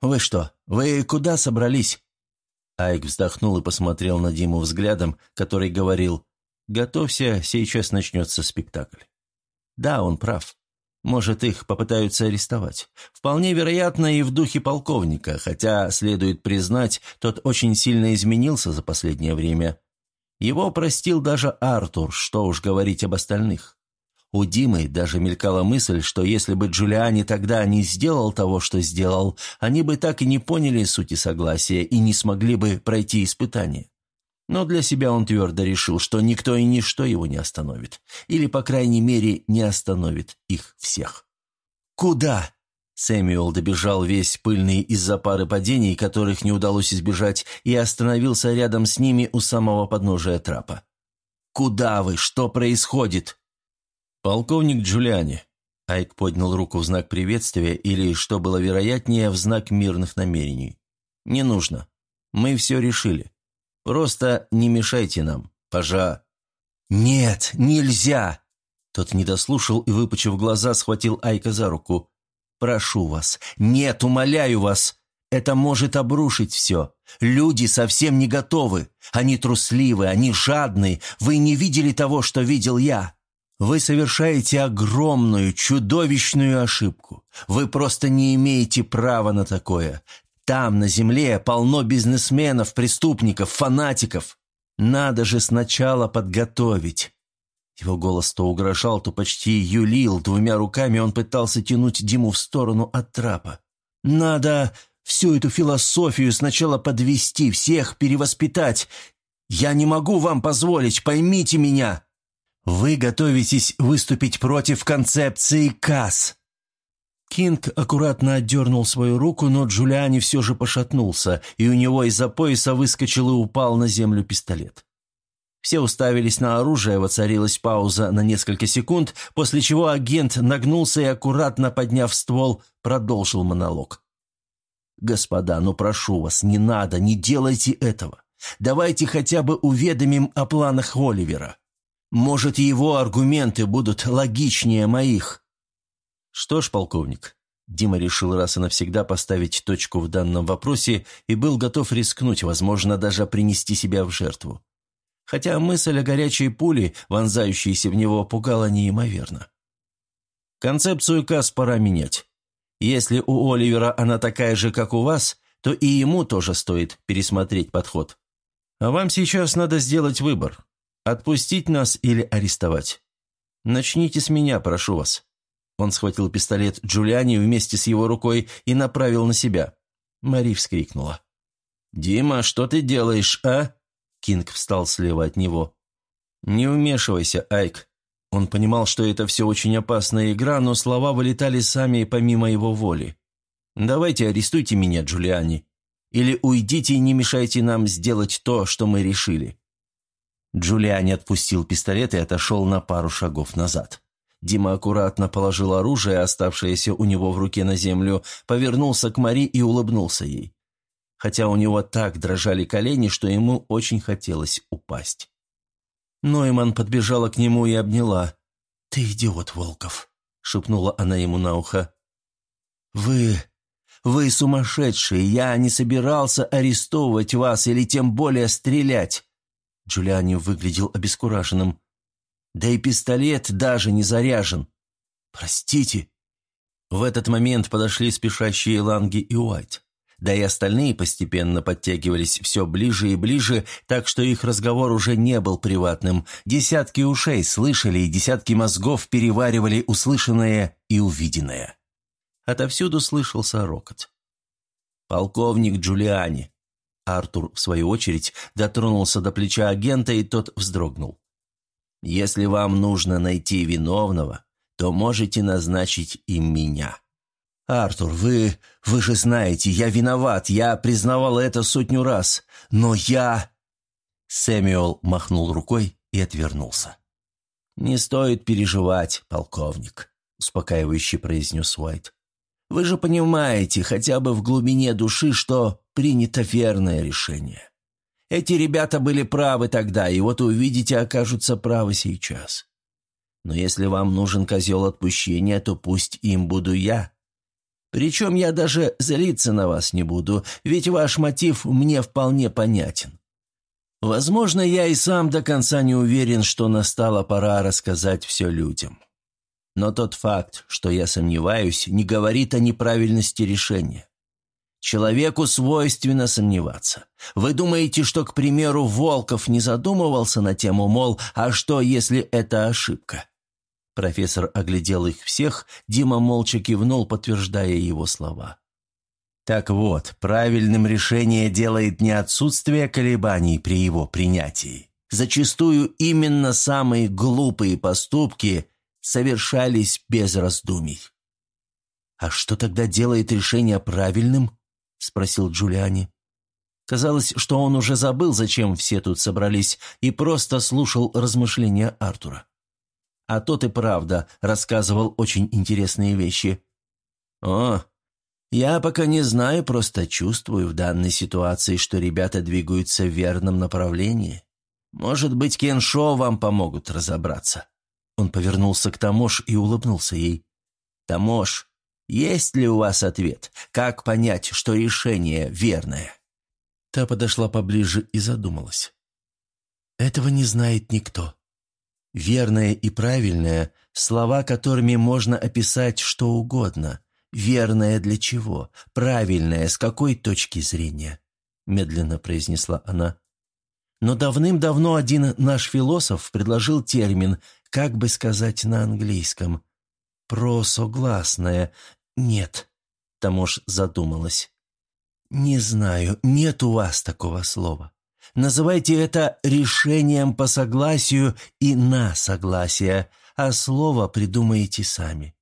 «Вы что, вы куда собрались?» Айк вздохнул и посмотрел на Диму взглядом, который говорил «Готовься, сейчас начнется спектакль». Да, он прав. Может, их попытаются арестовать. Вполне вероятно и в духе полковника, хотя, следует признать, тот очень сильно изменился за последнее время. Его простил даже Артур, что уж говорить об остальных. У Димы даже мелькала мысль, что если бы Джулиани тогда не сделал того, что сделал, они бы так и не поняли сути согласия и не смогли бы пройти испытание. Но для себя он твердо решил, что никто и ничто его не остановит. Или, по крайней мере, не остановит их всех. «Куда?» Сэмюэл добежал весь пыльный из-за пары падений, которых не удалось избежать, и остановился рядом с ними у самого подножия трапа. «Куда вы? Что происходит?» «Полковник Джулиани». Айк поднял руку в знак приветствия или, что было вероятнее, в знак мирных намерений. «Не нужно. Мы все решили. Просто не мешайте нам, пожа...» «Нет, нельзя!» Тот не дослушал и, выпучив глаза, схватил Айка за руку. «Прошу вас, нет, умоляю вас, это может обрушить все. Люди совсем не готовы. Они трусливы, они жадны. Вы не видели того, что видел я. Вы совершаете огромную, чудовищную ошибку. Вы просто не имеете права на такое. Там, на земле, полно бизнесменов, преступников, фанатиков. Надо же сначала подготовить». Его голос то угрожал, то почти юлил. Двумя руками он пытался тянуть Диму в сторону от трапа. «Надо всю эту философию сначала подвести, всех перевоспитать. Я не могу вам позволить, поймите меня. Вы готовитесь выступить против концепции КАС. Кинг аккуратно отдернул свою руку, но Джулиани все же пошатнулся, и у него из-за пояса выскочил и упал на землю пистолет. Все уставились на оружие, воцарилась пауза на несколько секунд, после чего агент нагнулся и, аккуратно подняв ствол, продолжил монолог. «Господа, ну прошу вас, не надо, не делайте этого. Давайте хотя бы уведомим о планах Оливера. Может, его аргументы будут логичнее моих». «Что ж, полковник», Дима решил раз и навсегда поставить точку в данном вопросе и был готов рискнуть, возможно, даже принести себя в жертву. Хотя мысль о горячей пуле, вонзающейся в него, пугала неимоверно. Концепцию КАС пора менять. Если у Оливера она такая же, как у вас, то и ему тоже стоит пересмотреть подход. А вам сейчас надо сделать выбор. Отпустить нас или арестовать? Начните с меня, прошу вас». Он схватил пистолет Джулиани вместе с его рукой и направил на себя. Мари вскрикнула. «Дима, что ты делаешь, а?» Кинг встал слева от него. «Не вмешивайся, Айк». Он понимал, что это все очень опасная игра, но слова вылетали сами помимо его воли. «Давайте арестуйте меня, Джулиани. Или уйдите и не мешайте нам сделать то, что мы решили». Джулиани отпустил пистолет и отошел на пару шагов назад. Дима аккуратно положил оружие, оставшееся у него в руке на землю, повернулся к Мари и улыбнулся ей. Хотя у него так дрожали колени, что ему очень хотелось упасть. Нойман подбежала к нему и обняла. «Ты идиот, Волков», — шепнула она ему на ухо. «Вы... вы сумасшедшие! Я не собирался арестовывать вас или тем более стрелять!» Джулиани выглядел обескураженным. Да и пистолет даже не заряжен. Простите». В этот момент подошли спешащие Ланги и Уайт. Да и остальные постепенно подтягивались все ближе и ближе, так что их разговор уже не был приватным. Десятки ушей слышали, и десятки мозгов переваривали услышанное и увиденное. Отовсюду слышался рокот. «Полковник Джулиани». Артур, в свою очередь, дотронулся до плеча агента, и тот вздрогнул. Если вам нужно найти виновного, то можете назначить и меня. Артур, вы... вы же знаете, я виноват, я признавал это сотню раз, но я...» Сэмюэл махнул рукой и отвернулся. «Не стоит переживать, полковник», — успокаивающе произнес Уайт. «Вы же понимаете хотя бы в глубине души, что принято верное решение. Эти ребята были правы тогда, и вот увидите, окажутся правы сейчас. Но если вам нужен козел отпущения, то пусть им буду я. Причем я даже злиться на вас не буду, ведь ваш мотив мне вполне понятен. Возможно, я и сам до конца не уверен, что настала пора рассказать все людям. Но тот факт, что я сомневаюсь, не говорит о неправильности решения. Человеку свойственно сомневаться. Вы думаете, что, к примеру, Волков не задумывался на тему, мол, а что, если это ошибка? Профессор оглядел их всех, Дима молча кивнул, подтверждая его слова. Так вот, правильным решение делает не отсутствие колебаний при его принятии. Зачастую именно самые глупые поступки совершались без раздумий. А что тогда делает решение правильным? – спросил Джулиани. Казалось, что он уже забыл, зачем все тут собрались, и просто слушал размышления Артура. А тот и правда рассказывал очень интересные вещи. «О, я пока не знаю, просто чувствую в данной ситуации, что ребята двигаются в верном направлении. Может быть, Кеншо вам помогут разобраться». Он повернулся к Тамош и улыбнулся ей. «Тамош, есть ли у вас ответ? Как понять, что решение верное?» Та подошла поближе и задумалась. «Этого не знает никто. Верное и правильное – слова, которыми можно описать что угодно. Верное для чего? Правильное с какой точки зрения?» – медленно произнесла она. Но давным-давно один наш философ предложил термин, как бы сказать на английском – «Просогласная. Нет». Тамош задумалась. «Не знаю, нет у вас такого слова. Называйте это решением по согласию и на согласие, а слово придумаете сами.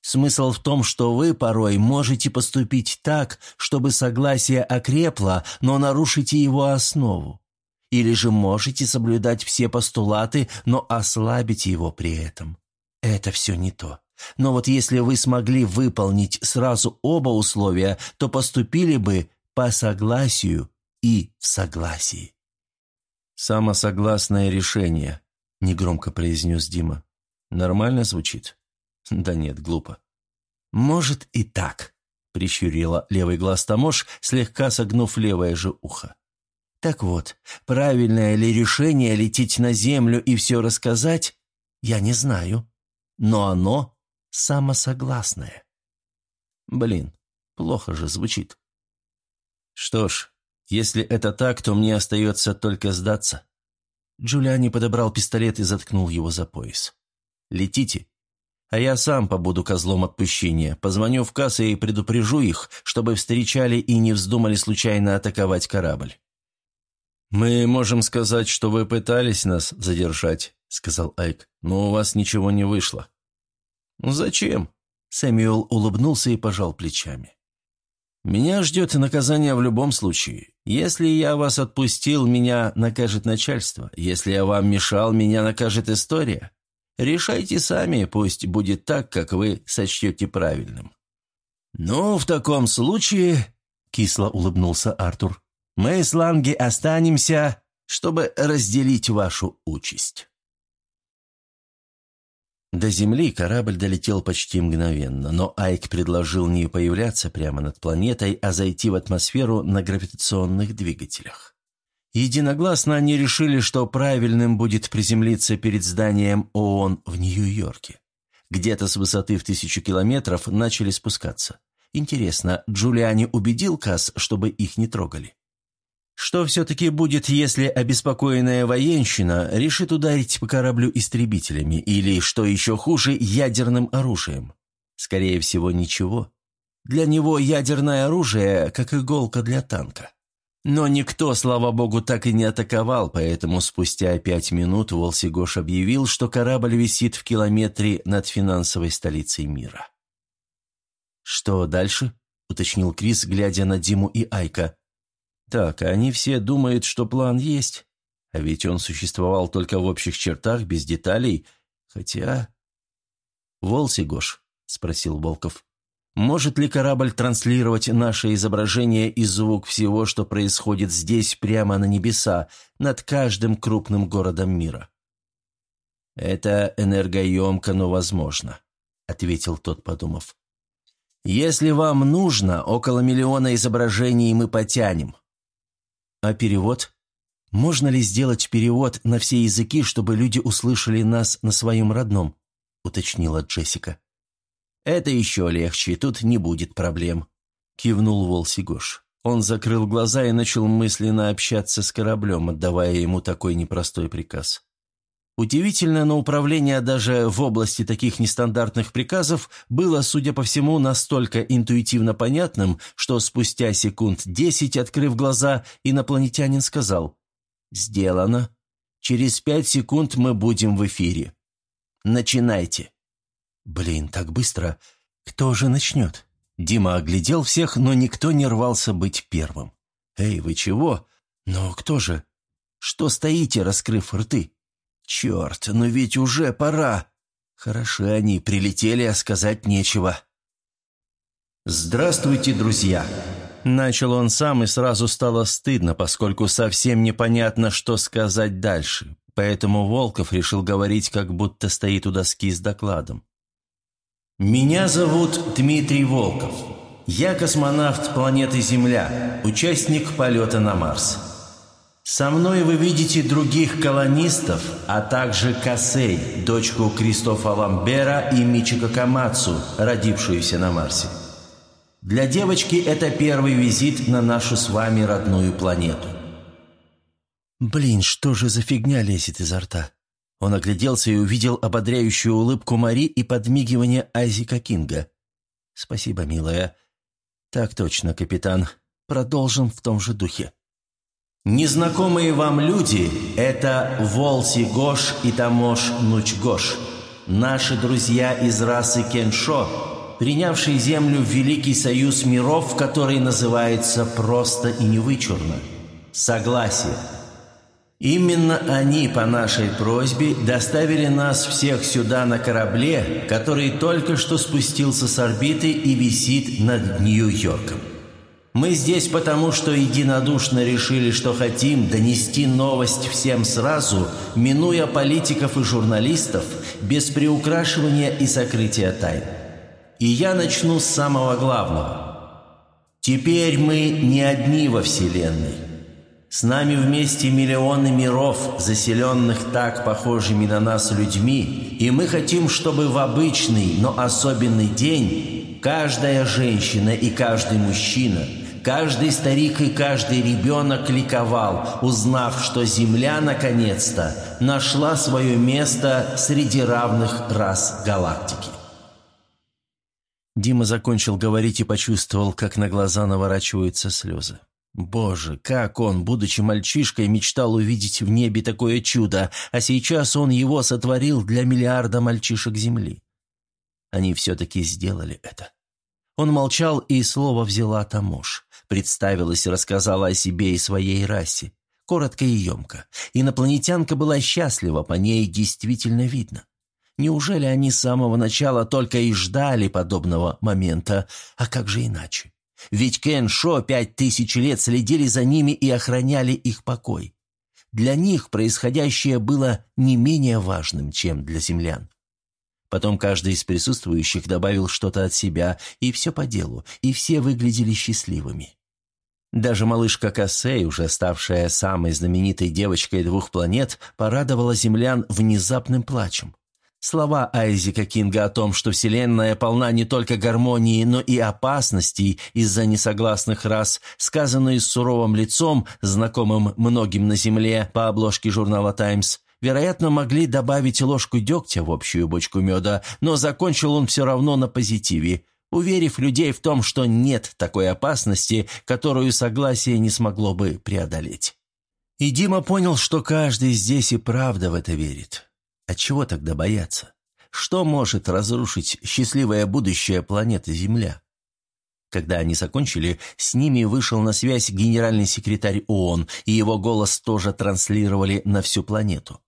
Смысл в том, что вы порой можете поступить так, чтобы согласие окрепло, но нарушите его основу. Или же можете соблюдать все постулаты, но ослабить его при этом. Это все не то. Но вот если вы смогли выполнить сразу оба условия, то поступили бы по согласию и в согласии. «Самосогласное решение», — негромко произнес Дима. «Нормально звучит?» «Да нет, глупо». «Может и так», — прищурила левый глаз Тамош, слегка согнув левое же ухо. «Так вот, правильное ли решение лететь на землю и все рассказать, я не знаю. Но оно самосогласное. Блин, плохо же звучит. Что ж, если это так, то мне остается только сдаться. Джулиани подобрал пистолет и заткнул его за пояс. «Летите. А я сам побуду козлом отпущения. Позвоню в кассу и предупрежу их, чтобы встречали и не вздумали случайно атаковать корабль». «Мы можем сказать, что вы пытались нас задержать», — сказал Айк, — «но у вас ничего не вышло». «Зачем?» — Сэмюэл улыбнулся и пожал плечами. «Меня ждет наказание в любом случае. Если я вас отпустил, меня накажет начальство. Если я вам мешал, меня накажет история. Решайте сами, пусть будет так, как вы сочтете правильным». «Ну, в таком случае...» — кисло улыбнулся Артур. «Мы с Ланги останемся, чтобы разделить вашу участь». До Земли корабль долетел почти мгновенно, но Айк предложил не появляться прямо над планетой, а зайти в атмосферу на гравитационных двигателях. Единогласно они решили, что правильным будет приземлиться перед зданием ООН в Нью-Йорке. Где-то с высоты в тысячу километров начали спускаться. Интересно, Джулиани убедил Касс, чтобы их не трогали? Что все-таки будет, если обеспокоенная военщина решит ударить по кораблю истребителями или, что еще хуже, ядерным оружием? Скорее всего, ничего. Для него ядерное оружие, как иголка для танка. Но никто, слава богу, так и не атаковал, поэтому спустя пять минут Волсигош объявил, что корабль висит в километре над финансовой столицей мира. «Что дальше?» — уточнил Крис, глядя на Диму и Айка. Так, они все думают, что план есть. А ведь он существовал только в общих чертах, без деталей. Хотя... «Волсигош», — спросил Волков, — «может ли корабль транслировать наше изображение и звук всего, что происходит здесь, прямо на небеса, над каждым крупным городом мира?» «Это энергоемко, но возможно», — ответил тот, подумав. «Если вам нужно, около миллиона изображений мы потянем. А перевод? Можно ли сделать перевод на все языки, чтобы люди услышали нас на своем родном? Уточнила Джессика. Это еще легче, тут не будет проблем. Кивнул Волсигош. Он закрыл глаза и начал мысленно общаться с кораблем, отдавая ему такой непростой приказ. Удивительно, но управление даже в области таких нестандартных приказов было, судя по всему, настолько интуитивно понятным, что спустя секунд десять, открыв глаза, инопланетянин сказал «Сделано. Через пять секунд мы будем в эфире. Начинайте». «Блин, так быстро. Кто же начнет?» Дима оглядел всех, но никто не рвался быть первым. «Эй, вы чего? Но кто же? Что стоите, раскрыв рты?» «Черт, но ведь уже пора!» «Хороши они, прилетели, а сказать нечего». «Здравствуйте, друзья!» Начал он сам, и сразу стало стыдно, поскольку совсем непонятно, что сказать дальше. Поэтому Волков решил говорить, как будто стоит у доски с докладом. «Меня зовут Дмитрий Волков. Я космонавт планеты Земля, участник полета на Марс. Со мной вы видите других колонистов, а также Касей, дочку Кристофа Ламбера и Мичика Камацу, родившуюся на Марсе. Для девочки это первый визит на нашу с вами родную планету. Блин, что же за фигня лезет изо рта? Он огляделся и увидел ободряющую улыбку Мари и подмигивание Айзека Кинга. «Спасибо, милая». «Так точно, капитан. Продолжим в том же духе». Незнакомые вам люди – это Волси Гош и Тамош Нучгош, наши друзья из расы Кеншо, принявшие Землю в Великий Союз Миров, который называется просто и невычурно – Согласие. Именно они по нашей просьбе доставили нас всех сюда на корабле, который только что спустился с орбиты и висит над Нью-Йорком. Мы здесь потому, что единодушно решили, что хотим донести новость всем сразу, минуя политиков и журналистов, без приукрашивания и сокрытия тайн. И я начну с самого главного. Теперь мы не одни во Вселенной. С нами вместе миллионы миров, заселенных так похожими на нас людьми, и мы хотим, чтобы в обычный, но особенный день каждая женщина и каждый мужчина – Каждый старик и каждый ребенок ликовал, узнав, что Земля наконец-то нашла свое место среди равных рас галактики. Дима закончил говорить и почувствовал, как на глаза наворачиваются слезы. Боже, как он, будучи мальчишкой, мечтал увидеть в небе такое чудо, а сейчас он его сотворил для миллиарда мальчишек Земли. Они все-таки сделали это. Он молчал, и слово взяла Тамош. Представилась и рассказала о себе и своей расе. Коротко и емко. Инопланетянка была счастлива, по ней действительно видно. Неужели они с самого начала только и ждали подобного момента? А как же иначе? Ведь Кен Шо пять тысяч лет следили за ними и охраняли их покой. Для них происходящее было не менее важным, чем для землян. Потом каждый из присутствующих добавил что-то от себя, и все по делу, и все выглядели счастливыми. Даже малышка Кассей, уже ставшая самой знаменитой девочкой двух планет, порадовала землян внезапным плачем. Слова Айзека Кинга о том, что Вселенная полна не только гармонии, но и опасностей из-за несогласных рас, сказанные с суровым лицом, знакомым многим на Земле по обложке журнала «Таймс», вероятно, могли добавить ложку дегтя в общую бочку меда, но закончил он все равно на позитиве, уверив людей в том, что нет такой опасности, которую согласие не смогло бы преодолеть. И Дима понял, что каждый здесь и правда в это верит. А чего тогда бояться? Что может разрушить счастливое будущее планеты Земля? Когда они закончили, с ними вышел на связь генеральный секретарь ООН, и его голос тоже транслировали на всю планету.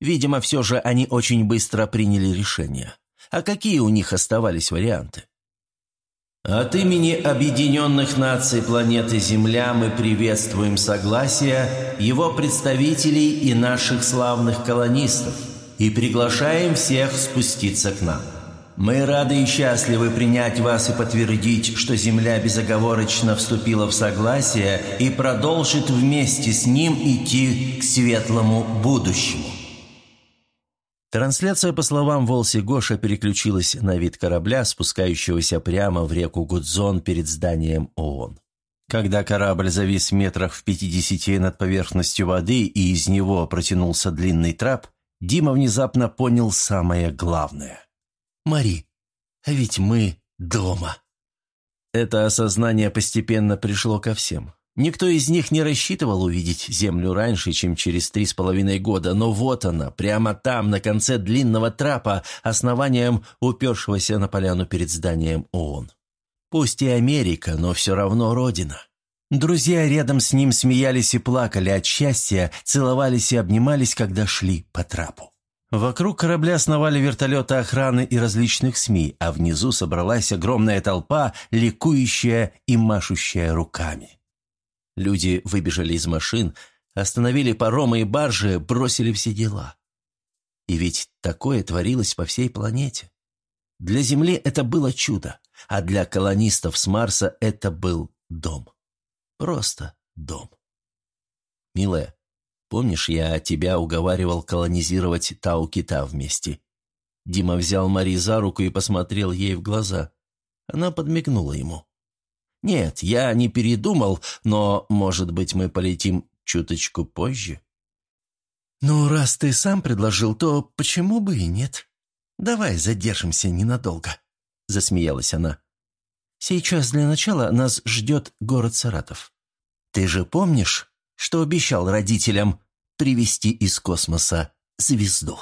Видимо, все же они очень быстро приняли решение. А какие у них оставались варианты? От имени Объединенных Наций планеты Земля мы приветствуем согласие его представителей и наших славных колонистов – и приглашаем всех спуститься к нам. Мы рады и счастливы принять вас и подтвердить, что Земля безоговорочно вступила в согласие и продолжит вместе с ним идти к светлому будущему. Трансляция, по словам Волси Гоша, переключилась на вид корабля, спускающегося прямо в реку Гудзон перед зданием ООН. Когда корабль завис метрах в пятидесяти над поверхностью воды и из него протянулся длинный трап, Дима внезапно понял самое главное. «Мари, а ведь мы дома». Это осознание постепенно пришло ко всем. Никто из них не рассчитывал увидеть Землю раньше, чем через три с половиной года, но вот она, прямо там, на конце длинного трапа, основанием упершегося на поляну перед зданием ООН. Пусть и Америка, но все равно Родина. Друзья рядом с ним смеялись и плакали от счастья, целовались и обнимались, когда шли по трапу. Вокруг корабля сновали вертолеты охраны и различных СМИ, а внизу собралась огромная толпа, ликующая и машущая руками. Люди выбежали из машин, остановили паромы и баржи, бросили все дела. И ведь такое творилось по всей планете. Для Земли это было чудо, а для колонистов с Марса это был дом. Просто дом. Милая, помнишь, я тебя уговаривал колонизировать Тау-Кита вместе? Дима взял Мари за руку и посмотрел ей в глаза. Она подмигнула ему. «Нет, я не передумал, но, может быть, мы полетим чуточку позже?» «Ну, раз ты сам предложил, то почему бы и нет? Давай задержимся ненадолго», — засмеялась она. Сейчас для начала нас ждет город Саратов. Ты же помнишь, что обещал родителям привезти из космоса звезду?»